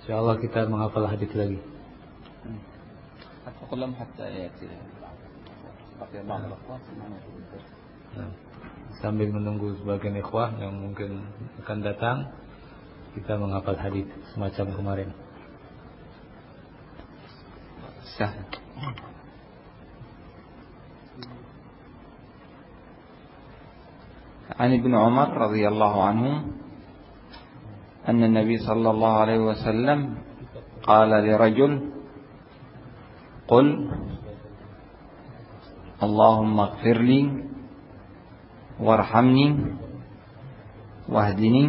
InsyaAllah kita menghafal hadis lagi أتقلم حتى يأتي بقي بعض الأخوات Sambil menunggu sebagian ikhwah yang mungkin akan datang Kita menghafal hadis semacam kemarin سهل عن ابن عمر رضي الله عنه أن النبي صلى الله عليه وسلم قال لرجل قل اللهم اغفر لي وارحمني واهدني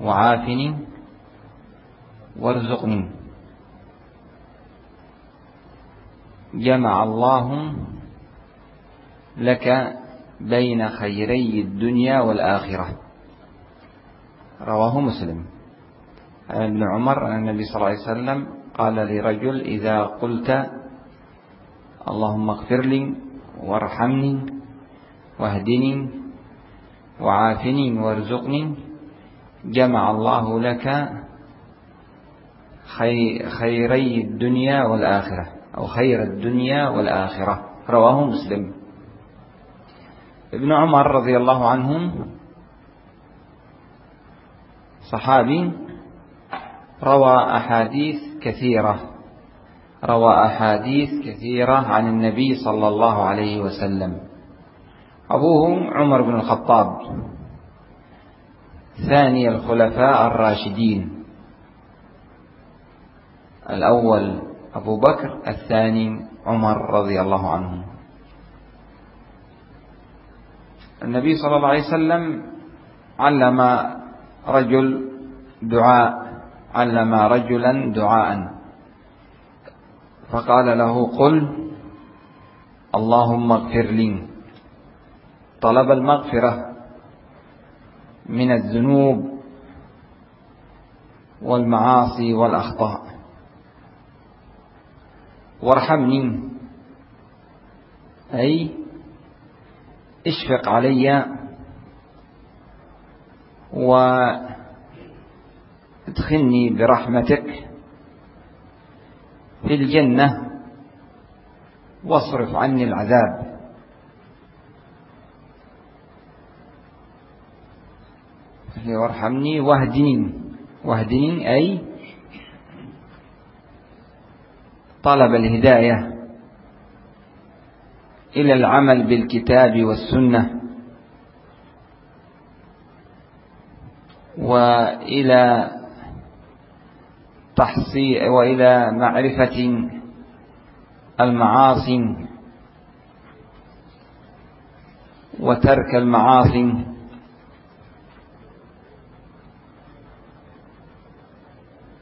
وعافني وارزقني. جمع الله لك بين خيري الدنيا والآخرة. رواه مسلم. عن ابن عمر أن النبي صلى الله عليه وسلم قال لرجل إذا قلت اللهم اغفر لي وارحمني واهدني وعافني وارزقني جمع الله لك خيري الدنيا والآخرة أو خير الدنيا والآخرة. رواه مسلم. ابن عمر رضي الله عنه صحابي روى أحاديث كثيرة روى أحاديث كثيرة عن النبي صلى الله عليه وسلم. أبوه عمر بن الخطاب ثاني الخلفاء الراشدين. الأول أبو بكر الثاني عمر رضي الله عنه. النبي صلى الله عليه وسلم علم رجل دعاء علم رجلا دعاء. فقال له قل اللهم اغفر لي. طلب المغفرة من الذنوب والمعاصي والأخطاء. وارحمني. أي اشفق علي وادخلني برحمتك في الجنة واصرف عني العذاب. وارحمني واهدني. واهدني أي طلب الهداية إلى العمل بالكتاب والسنة. وإلى تحصي وإلى معرفة المعاصي وترك المعاصي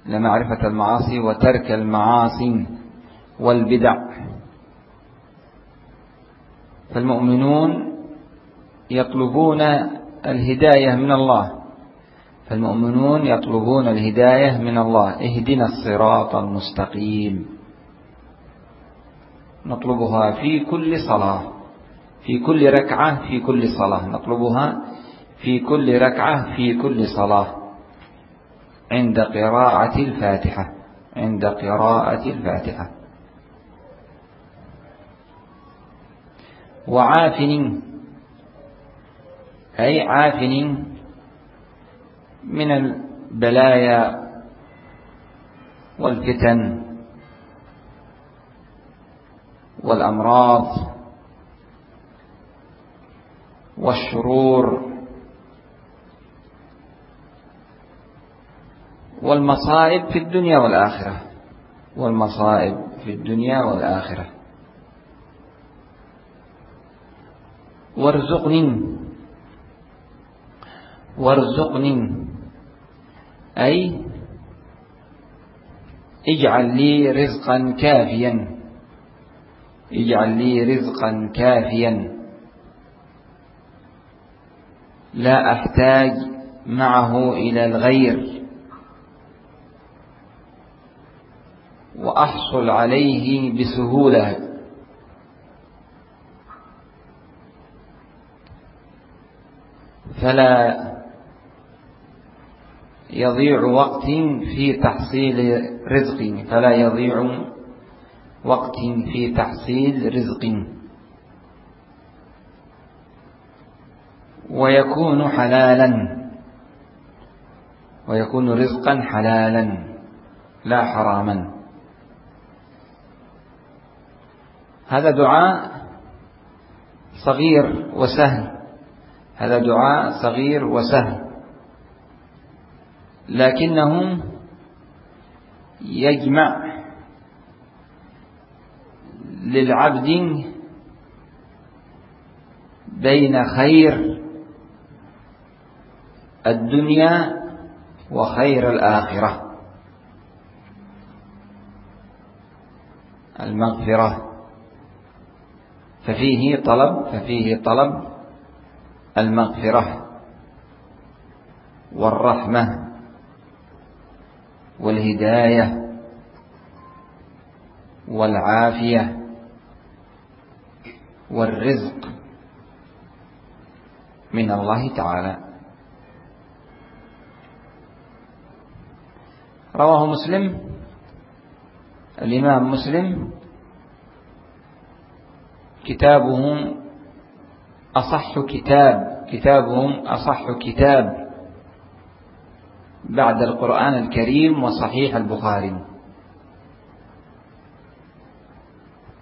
لمعرفة المعاصي وترك المعاصي والبدع. فالمؤمنون يطلبون الهداية من الله. فالمؤمنون يطلبون الهداية من الله. اهدنا الصراط المستقيم. نطلبها في كل صلاة في كل ركعة في كل صلاة. نطلبها في كل ركعة في كل صلاة. عند قراءة الفاتحة عند قراءة الفاتحة. وعافن أي عافن من البلايا والفتن والأمراض والشرور والمصائب في الدنيا والآخرة. والمصائب في الدنيا والآخرة. وارزقني. وارزقني. أي اجعل لي رزقا كافيا. اجعل لي رزقا كافيا. لا أحتاج معه إلى الغير. وأحصل عليه بسهولة. فلا يضيع وقت في تحصيل رزق فلا يضيع وقت في تحصيل رزق. ويكون حلالا ويكون رزقا حلالا لا حراما. هذا دعاء صغير وسهل. هذا دعاء صغير وسهل. لكنه يجمع للعبد بين خير الدنيا وخير الآخرة. المغفرة. ففيه طلب ففيه طلب المغفرة والرحمة. والهداية والعافية والرزق من الله تعالى. رواه مسلم الإمام مسلم كتابهم أصح كتاب كتابهم أصح كتاب. بعد القرآن الكريم وصحيح البخاري.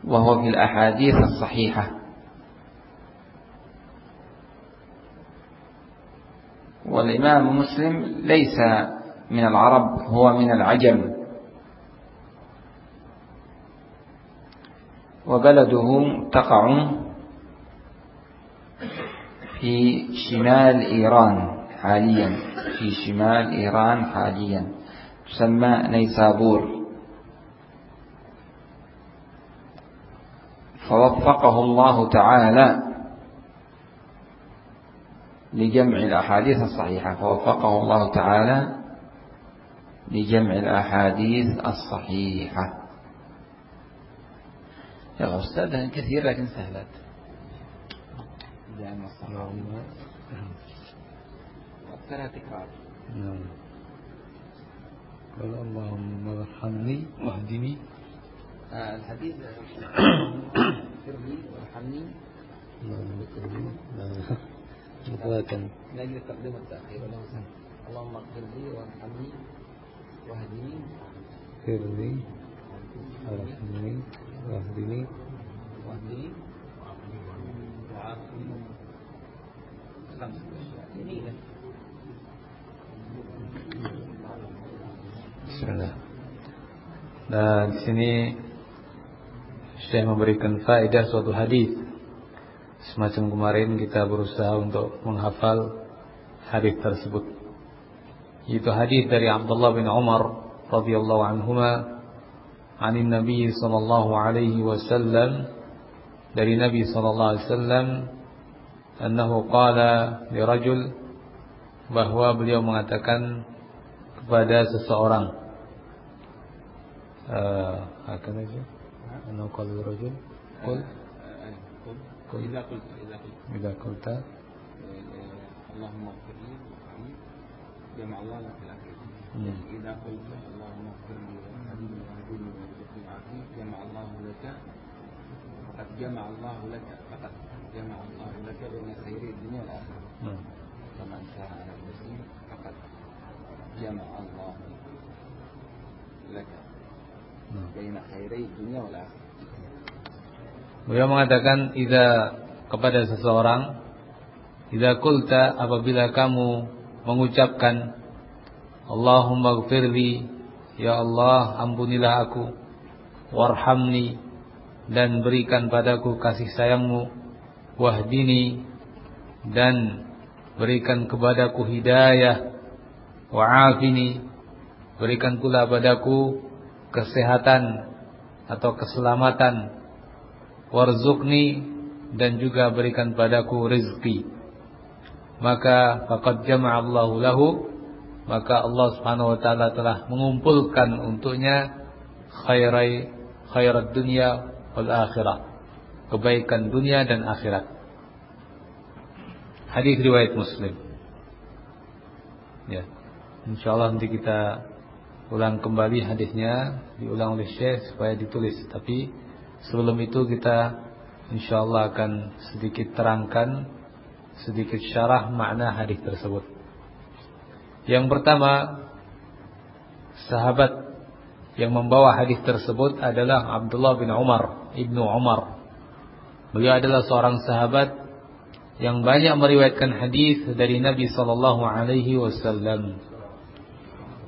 وهو في الأحاديث الصحيحة. والإمام مسلم ليس من العرب هو من العجم. وبلده تقع في شمال إيران. حاليا. في شمال إيران حاليا. تسمى نيسابور. فوفقه الله تعالى لجمع الأحاديث الصحيحة. فوفقه الله تعالى لجمع الأحاديث الصحيحة. يا أستاذ كثير لكن سهلات. أكثرها تكرار نعم قال اللهم ارحمني واهدني آه الحديث اغفر لي وارحمني اللهم اغفر لي مطلقا نجد التقديم والتأخير اللهم اغفر لي وارحمني واهدني اغفر لي وارحمني واهدني واهدني وعافني خمسة أشياء جميلة Bismillah. Nah, di sini saya memberikan faedah suatu hadis. Semacam kemarin kita berusaha untuk menghafal hadis tersebut. Itu hadis dari Abdullah bin Umar radhiyallahu anhuma anin Nabi sallallahu alaihi wasallam dari Nabi sallallahu alaihi wasallam annahu qala li rajul bahwa beliau mengatakan kepada seseorang akan aja annahu qala li rajul qul قل. إذا قلت إذا قلت. إذا قلت. اللهم اغفر لي وارحمني. جمع الله لك الأخير إذا قلت اللهم اغفر لي وارحمني واهدني وارزقني وعافني جمع الله لك. فقد جمع الله لك فقد جمع الله لك بين خيري الدنيا والآخرة. نعم. فمن شاء على المسلم فقد جمع الله لك. Hmm. baina Beliau mengatakan ida kepada seseorang ida kulta apabila kamu mengucapkan Allahumma gfirli ya Allah ampunilah aku warhamni dan berikan padaku kasih sayangmu wahdini dan berikan kepadaku hidayah wa'afini berikan pula padaku kesehatan Atau keselamatan. Warzukni Dan juga berikan padaku rizki. Maka Faqad jama'allahu lahu Maka Allah subhanahu wa ta'ala telah mengumpulkan untuknya Khairai Khairat dunia wal akhirah. Kebaikan dunia dan akhirat. Hadis riwayat muslim. Ya. Insyaallah nanti kita ulang kembali hadisnya, diulang oleh Syekh supaya ditulis. Tapi sebelum itu kita insyaallah akan sedikit terangkan sedikit syarah makna hadis tersebut. Yang pertama, sahabat yang membawa hadis tersebut adalah Abdullah bin Umar, Ibnu Umar. Beliau adalah seorang sahabat yang banyak meriwayatkan hadis dari Nabi sallallahu alaihi wasallam.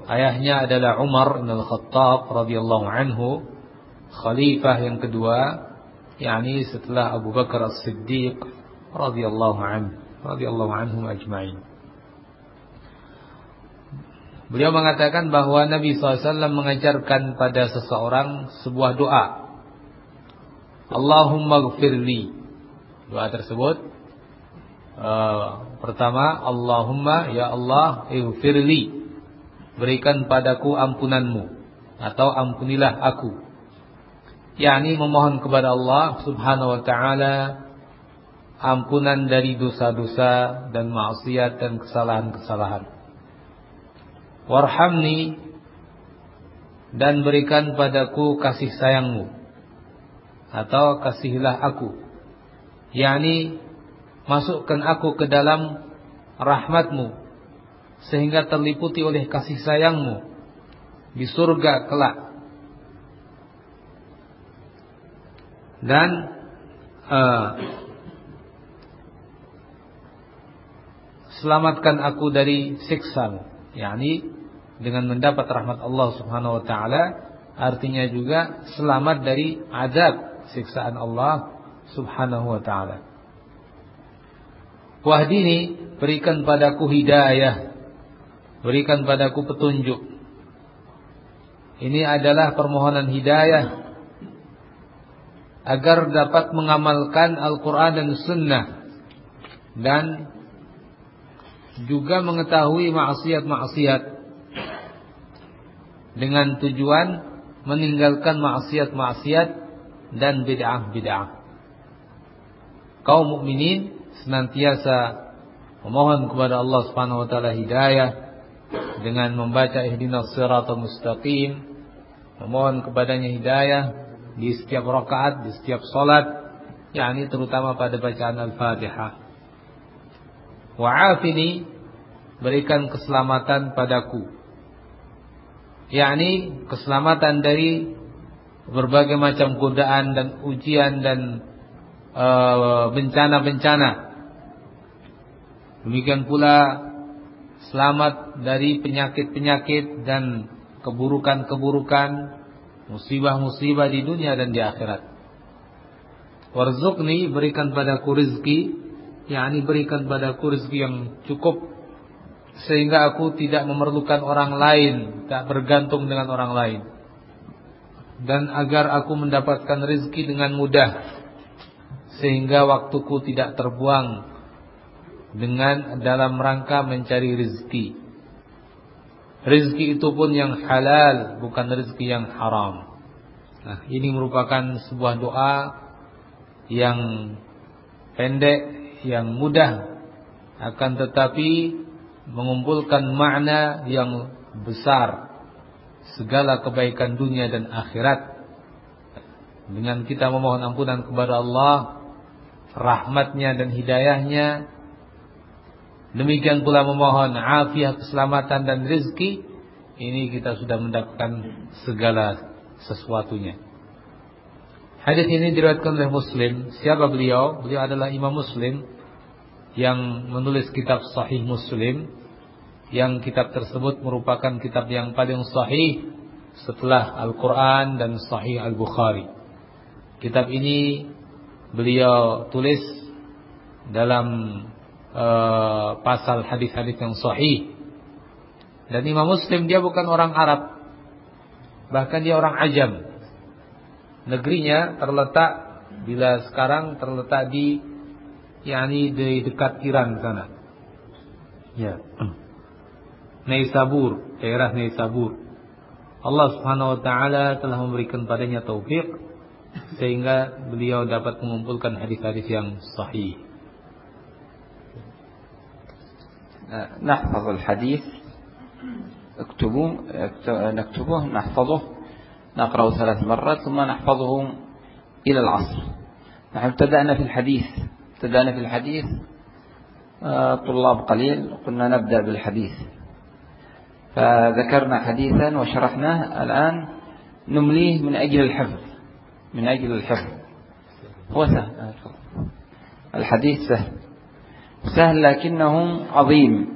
Ayahnya adalah Umar bin Al-Khattab radhiyallahu anhu, khalifah yang kedua, yakni setelah Abu Bakar As-Siddiq radhiyallahu anhu, radhiyallahu anhum ajma'in. Beliau mengatakan bahwa Nabi SAW mengajarkan pada seseorang sebuah doa. Allahumma gfirli. Doa tersebut. Uh, pertama, Allahumma ya Allah ighfirli berikan padaku ampunanmu atau ampunilah aku. Yakni memohon kepada Allah Subhanahu wa taala ampunan dari dosa-dosa dan maksiat dan kesalahan-kesalahan. Warhamni dan berikan padaku kasih sayangmu atau kasihilah aku. Yakni masukkan aku ke dalam rahmatmu sehingga terliputi oleh kasih sayangmu di surga kelak. Dan uh, selamatkan aku dari siksa, yakni dengan mendapat rahmat Allah Subhanahu wa taala artinya juga selamat dari azab siksaan Allah Subhanahu wa taala. Wahdini berikan padaku hidayah Berikan padaku petunjuk. Ini adalah permohonan hidayah agar dapat mengamalkan Al-Quran dan Sunnah dan juga mengetahui maksiat-maksiat dengan tujuan meninggalkan maksiat-maksiat dan bid'ah-bid'ah. Kaum mukminin senantiasa memohon kepada Allah Subhanahu wa taala hidayah dengan membaca ihdinas siratal mustaqim memohon kepadanya hidayah di setiap rakaat, di setiap salat, yakni terutama pada bacaan Al-Fatihah. Wa'afini berikan keselamatan padaku. Yakni keselamatan dari berbagai macam godaan dan ujian dan eh, bencana-bencana. Uh, Demikian pula selamat dari penyakit-penyakit dan keburukan-keburukan, musibah-musibah di dunia dan di akhirat. Warzukni berikan padaku rizki, yakni berikan padaku rizki yang cukup sehingga aku tidak memerlukan orang lain, tak bergantung dengan orang lain. Dan agar aku mendapatkan rizki dengan mudah sehingga waktuku tidak terbuang dengan dalam rangka mencari rezeki. Rezeki itu pun yang halal, bukan rezeki yang haram. Nah, ini merupakan sebuah doa yang pendek, yang mudah, akan tetapi mengumpulkan makna yang besar segala kebaikan dunia dan akhirat. Dengan kita memohon ampunan kepada Allah, rahmatnya dan hidayahnya Demikian pula memohon afiat, keselamatan dan rezeki. Ini kita sudah mendapatkan segala sesuatunya. Hadis ini diriwayatkan oleh Muslim. Siapa beliau? Beliau adalah Imam Muslim yang menulis kitab Sahih Muslim. Yang kitab tersebut merupakan kitab yang paling sahih setelah Al-Quran dan Sahih Al-Bukhari. Kitab ini beliau tulis dalam uh, pasal hadis-hadis yang sahih. Dan Imam Muslim dia bukan orang Arab. Bahkan dia orang ajam. Negerinya terletak bila sekarang terletak di yakni di dekat Iran sana. Ya. Naisabur, daerah Naisabur. Allah Subhanahu wa taala telah memberikan padanya taufik sehingga beliau dapat mengumpulkan hadis-hadis yang sahih. نحفظ الحديث. اكتبوا نكتبه نحفظه نقرأه ثلاث مرات ثم نحفظه إلى العصر. نحن ابتدأنا في الحديث ابتدأنا في الحديث آه، طلاب قليل قلنا نبدأ بالحديث. فذكرنا حديثا وشرحناه الآن نمليه من أجل الحفظ من أجل الحفظ. هو سهل الحديث سهل. سهل لكنه عظيم.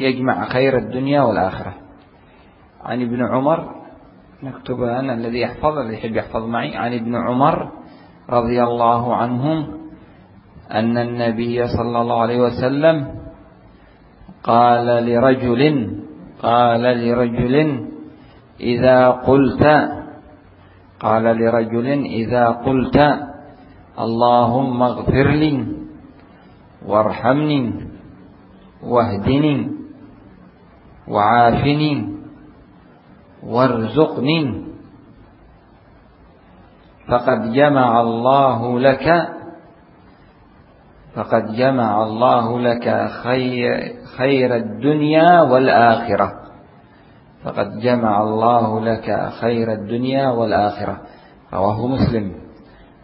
يجمع خير الدنيا والآخرة. عن ابن عمر نكتب أنا الذي يحفظ الذي يحب يحفظ معي عن ابن عمر رضي الله عنهم أن النبي صلى الله عليه وسلم قال لرجل قال لرجل إذا قلت قال لرجل إذا قلت اللهم اغفر لي وارحمني واهدني وعافني وارزقني. فقد جمع الله لك فقد جمع الله لك خير, خير الدنيا والآخرة. فقد جمع الله لك خير الدنيا والآخرة. رواه مسلم.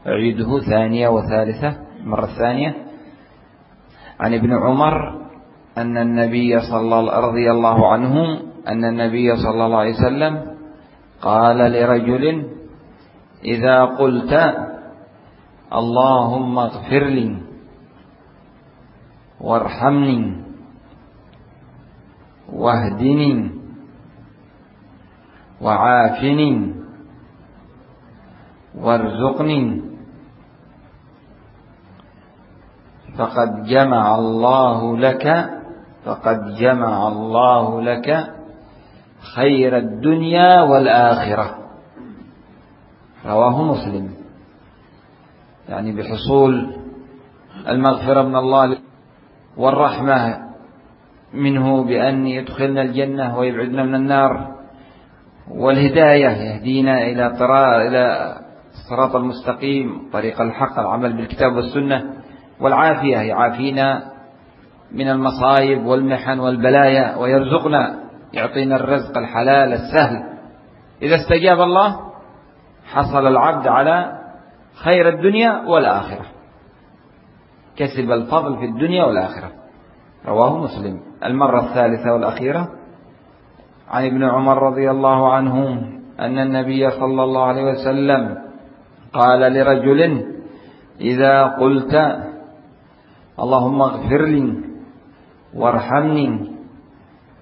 أعيده ثانية وثالثة مرة ثانية. عن ابن عمر أن النبي صلى الله رضي الله عنه أن النبي صلى الله عليه وسلم قال لرجل إذا قلت اللهم اغفر لي وارحمني واهدني وعافني وارزقني فقد جمع الله لك فقد جمع الله لك خير الدنيا والآخرة. رواه مسلم. يعني بحصول المغفرة من الله والرحمة منه بأن يدخلنا الجنة ويبعدنا من النار والهداية يهدينا إلى إلى الصراط المستقيم طريق الحق العمل بالكتاب والسنة. والعافية يعافينا من المصايب والمحن والبلايا ويرزقنا يعطينا الرزق الحلال السهل. إذا استجاب الله حصل العبد على خير الدنيا والآخرة. كسب الفضل في الدنيا والآخرة. رواه مسلم. المرة الثالثة والأخيرة عن ابن عمر رضي الله عنه أن النبي صلى الله عليه وسلم قال لرجل إذا قلت اللهم اغفر لي وارحمني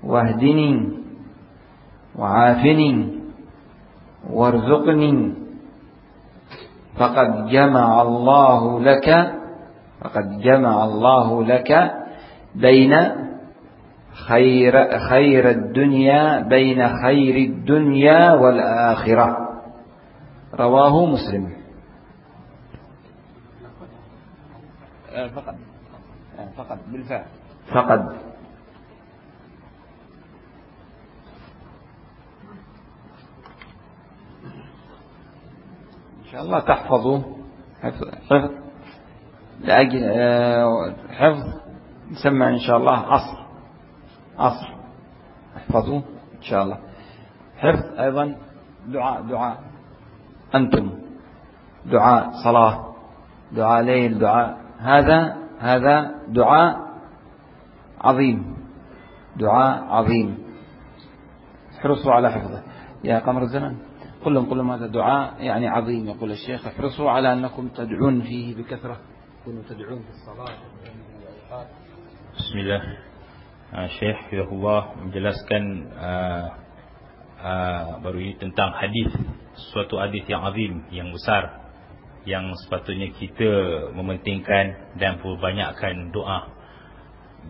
واهدني وعافني وارزقني. فقد جمع الله لك فقد جمع الله لك بين خير خير الدنيا بين خير الدنيا والآخرة. رواه مسلم. فقد فقد بالفعل. فقد إن شاء الله تحفظوا حفظ لأجل آه، حفظ نسمى إن شاء الله عصر. عصر. احفظوا إن شاء الله. حفظ أيضا دعاء دعاء. أنتم. دعاء صلاة. دعاء ليل دعاء. هذا هذا دعاء عظيم. دعاء عظيم. احرصوا على حفظه. يا قمر الزمن قل لهم قل لهم هذا دعاء يعني عظيم. يقول الشيخ احرصوا على أنكم تدعون فيه بكثرة. كنوا تدعون في الصلاة بسم الله. Syekh Fiyahullah menjelaskan uh, uh, baru ini tentang hadis. Suatu hadis yang azim yang besar. Yang sepatutnya kita mementingkan dan perbanyakkan doa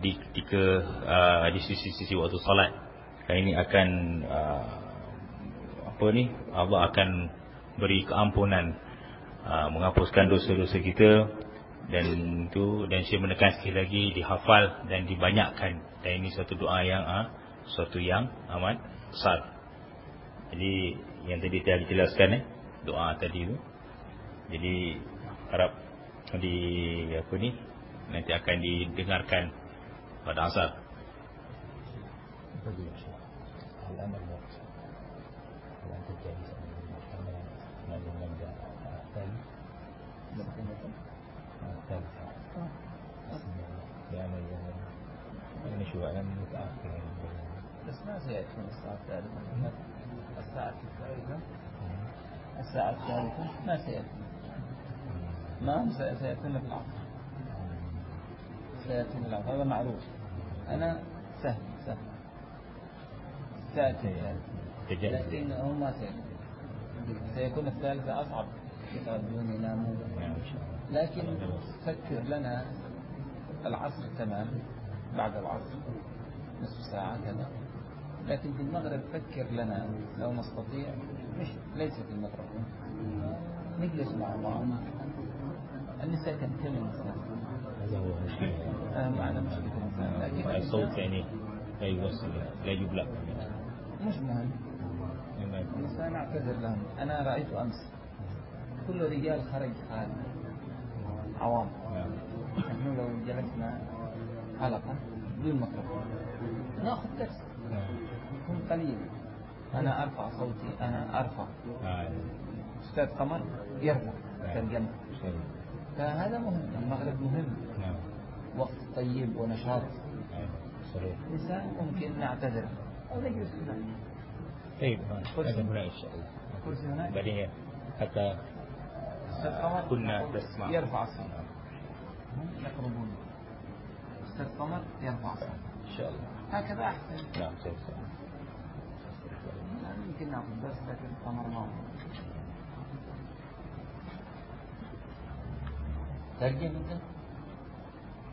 di ketika uh, di sisi-sisi waktu salat. Dan ini akan uh, apa ni? Allah akan beri keampunan uh, menghapuskan dosa-dosa kita dan itu dan saya menekan sekali lagi dihafal dan dibanyakkan. Dan ini satu doa yang uh, suatu yang amat besar. Jadi yang tadi saya dijelaskan eh doa tadi tu jadi harap di apa ni nanti akan didengarkan pada asar jadi karena lalu nanda tadi tadi يعني يعني شو أنا متأخر بس ما سيأتي من الساعة الثالثة الساعة الثالثة الساعة الثالثة ما سيأتي ما سيأتون في العصر. سيأتون في العصر. هذا معروف. أنا سهل سهل. تأتي لكن هم ما سيأتي. سيكون الثالثة أصعب. يتغدون ينامون لكن فكر لنا العصر تمام. بعد العصر. نصف ساعة كذا. لكن في المغرب فكر لنا لو نستطيع. مش ليس في الميكروفون نجلس مع بعض. النساء تنتمي النساء هذا هو آه معنا مشكلة لكن الصوت يعني لا يوصل لا يبلغ مش مهم. النساء نعتذر لهم. أنا رأيت أمس كل رجال خرج خارج عوام. نحن لو جلسنا حلقة بدون ميكروفون ناخذ درس. يكون قليل. أنا أرفع صوتي. أنا أرفع. أستاذ قمر يرفع. ترجمة. فهذا مهم المغرب مهم. نعم. وقت طيب ونشاط. صحيح. نساء ممكن نعتذر. أو نجلس هناك طيب هذا هنا إن شاء الله. كرسي هناك بعدين حتى كنا نسمع. يرفع الصوت هم يقربون. أستاذ قمر يرفع الصوت إن شاء الله. هكذا أحسن. نعم سيد يعني يمكن ناخذ درس لكن قمر ما هو. ترجم أنت؟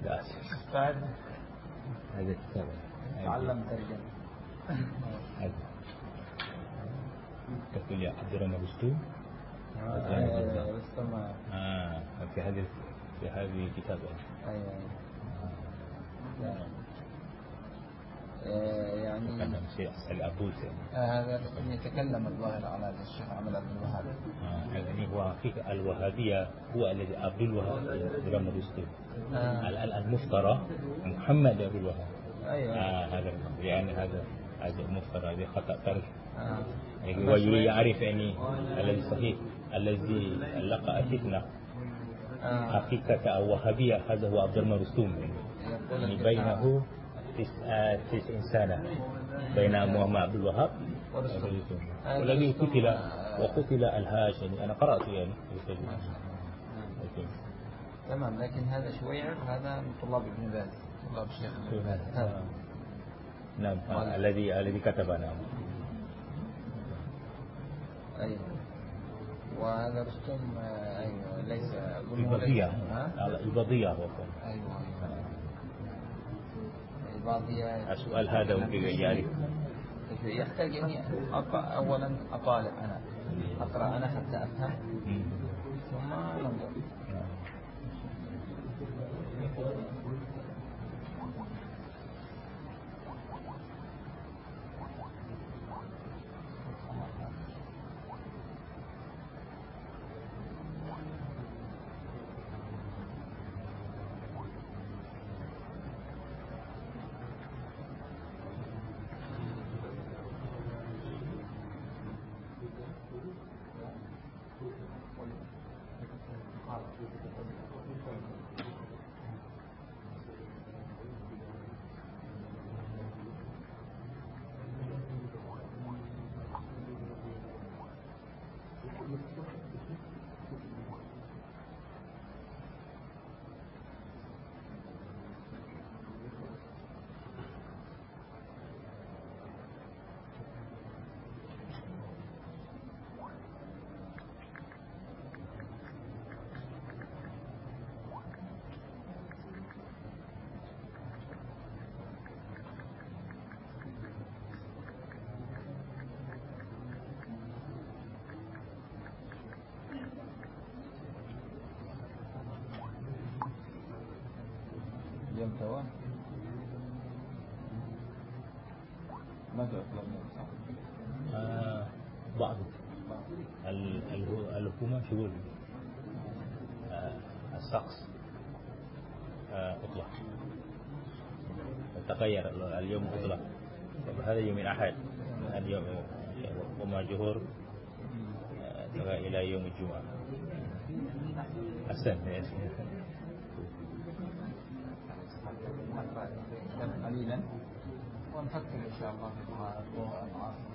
لا بعد هذا كتاب تعلم ترجمة هذا تقول يا عبد الرحمن رستم أيوة رستم آه في هذه في هذه الكتاب أيوة أيوة آه، يعني تكلم شيء الأبوس آه، هذا يتكلم الظاهر على الشيخ عمل عبد الوهاب. آه يعني هو في الوهابية هو الذي عبد الوهاب عبد آه. ال- المفترى محمد أبو الوهاب. أيوة. آه هذا يعني هذا هذا مفترى هذا خطأ آه. يعني هو يعرف يعني الذي صحيح الذي لقى فتنة آه. حقيقة الوهابية هذا هو عبد يقول يعني. بينه تسع سنة بين محمد عبد الوهاب. والذي قتل وقتل الهاش يعني أنا قرأت يعني تمام لكن هذا شويعر هذا من طلاب ابن باز طلاب الشيخ ابن باز نعم الذي الذي كتب نعم أيوة وهذا رستم أيوة ليس البضية هو أيوة أيوة الباضية السؤال هذا ممكن يعرف يحتاج إني أقرأ أولا أطالع أنا. أقرأ أنا حتى أفهم. ثم ننظر اليوم توا ما تعطل صح؟ آه بعض. ال- ال- الحكومة شغل آه الشخص آه اطلع تغير ال- اليوم اطلع طب هذا يوم الأحد. اليوم وما جهور إلى يوم الجمعة. أحسن. قليلا. ونفكر إن شاء الله في الظهر العصر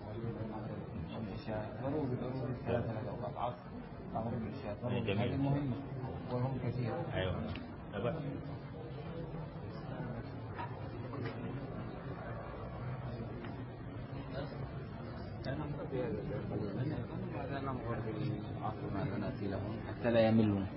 والعشاء ضروري ضروري ثلاثة اوقات عصر مغرب العشاء ضروري هذه مهمة وهم كثير العصر لهم حتى لا يملون